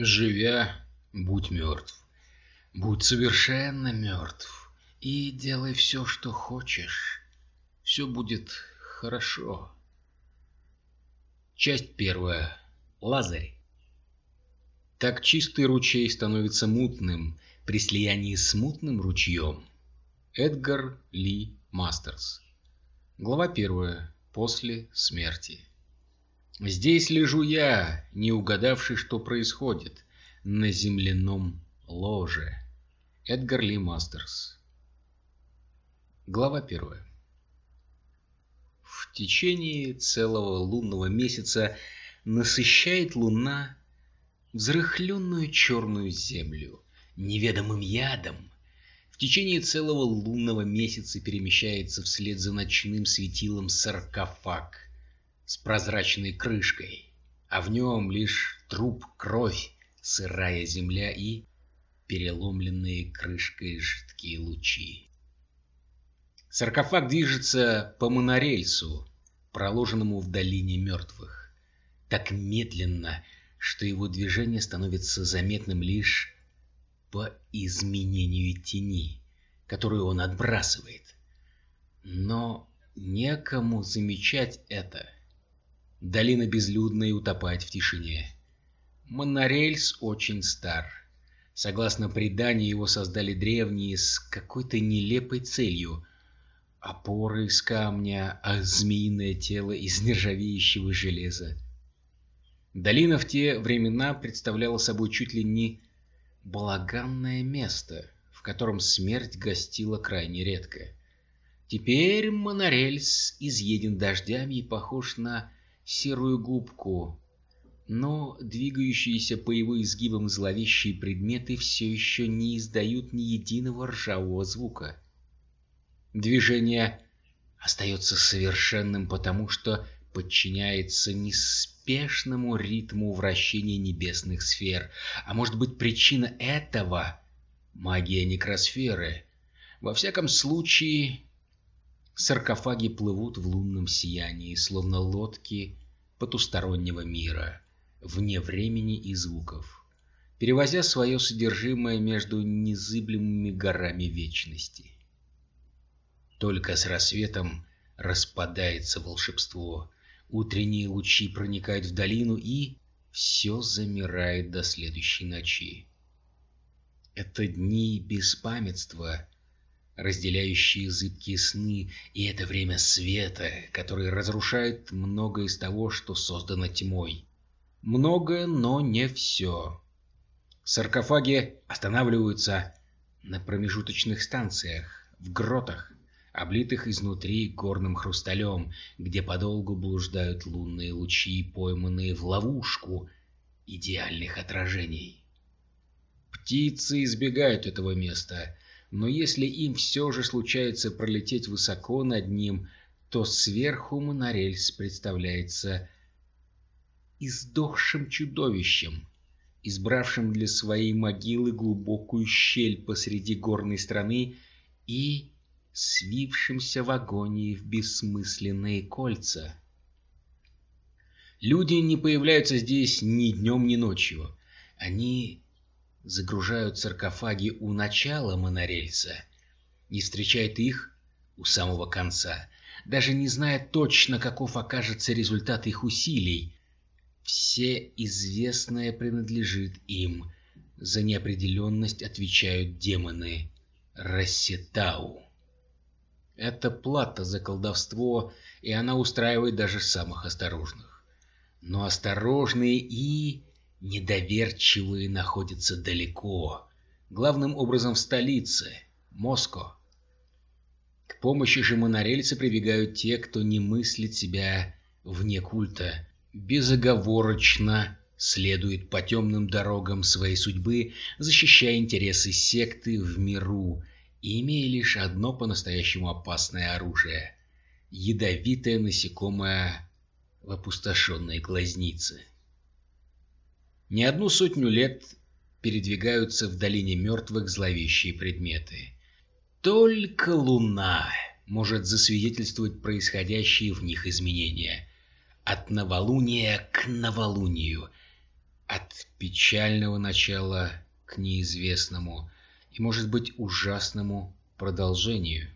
Живя, будь мертв. Будь совершенно мертв. И делай все, что хочешь. Все будет хорошо. Часть первая. Лазарь. Так чистый ручей становится мутным при слиянии с мутным ручьем. Эдгар Ли Мастерс. Глава первая. После смерти. Здесь лежу я, не угадавший, что происходит, на земляном ложе. Эдгар Ли Мастерс. Глава первая. В течение целого лунного месяца насыщает луна взрыхленную черную землю неведомым ядом. В течение целого лунного месяца перемещается вслед за ночным светилом саркофаг с прозрачной крышкой, а в нем лишь труп, кровь, сырая земля и переломленные крышкой жидкие лучи. Саркофаг движется по монорельсу, проложенному в долине мертвых, так медленно, что его движение становится заметным лишь по изменению тени, которую он отбрасывает. Но некому замечать это. Долина безлюдная и утопает в тишине. Монорельс очень стар. Согласно преданию, его создали древние с какой-то нелепой целью. Опоры из камня, а змеиное тело из нержавеющего железа. Долина в те времена представляла собой чуть ли не балаганное место, в котором смерть гостила крайне редко. Теперь монорельс изъеден дождями и похож на серую губку, но двигающиеся по его изгибам зловещие предметы все еще не издают ни единого ржавого звука. Движение остается совершенным, потому что подчиняется неспешному ритму вращения небесных сфер. А может быть причина этого — магия некросферы? Во всяком случае, саркофаги плывут в лунном сиянии, словно лодки потустороннего мира, вне времени и звуков, перевозя свое содержимое между незыблемыми горами вечности. Только с рассветом распадается волшебство, Утренние лучи проникают в долину, и все замирает до следующей ночи. Это дни беспамятства, разделяющие зыбкие сны, и это время света, который разрушает многое из того, что создано тьмой. Многое, но не все. Саркофаги останавливаются на промежуточных станциях, в гротах, облитых изнутри горным хрусталем, где подолгу блуждают лунные лучи, пойманные в ловушку идеальных отражений. Птицы избегают этого места, но если им все же случается пролететь высоко над ним, то сверху монорельс представляется издохшим чудовищем, избравшим для своей могилы глубокую щель посреди горной страны и свившимся в агонии в бессмысленные кольца. Люди не появляются здесь ни днем, ни ночью. Они загружают саркофаги у начала монорельса и встречают их у самого конца, даже не зная точно, каков окажется результат их усилий. Все известное принадлежит им. За неопределенность отвечают демоны Рассетау. Это плата за колдовство, и она устраивает даже самых осторожных. Но осторожные и недоверчивые находятся далеко, главным образом в столице, Моско. К помощи же монорельса прибегают те, кто не мыслит себя вне культа, безоговорочно следует по темным дорогам своей судьбы, защищая интересы секты в миру имея лишь одно по-настоящему опасное оружие — ядовитое насекомое в опустошенной глазнице. Не одну сотню лет передвигаются в долине мертвых зловещие предметы. Только луна может засвидетельствовать происходящие в них изменения. От новолуния к новолунию. От печального начала к неизвестному и, может быть, ужасному продолжению.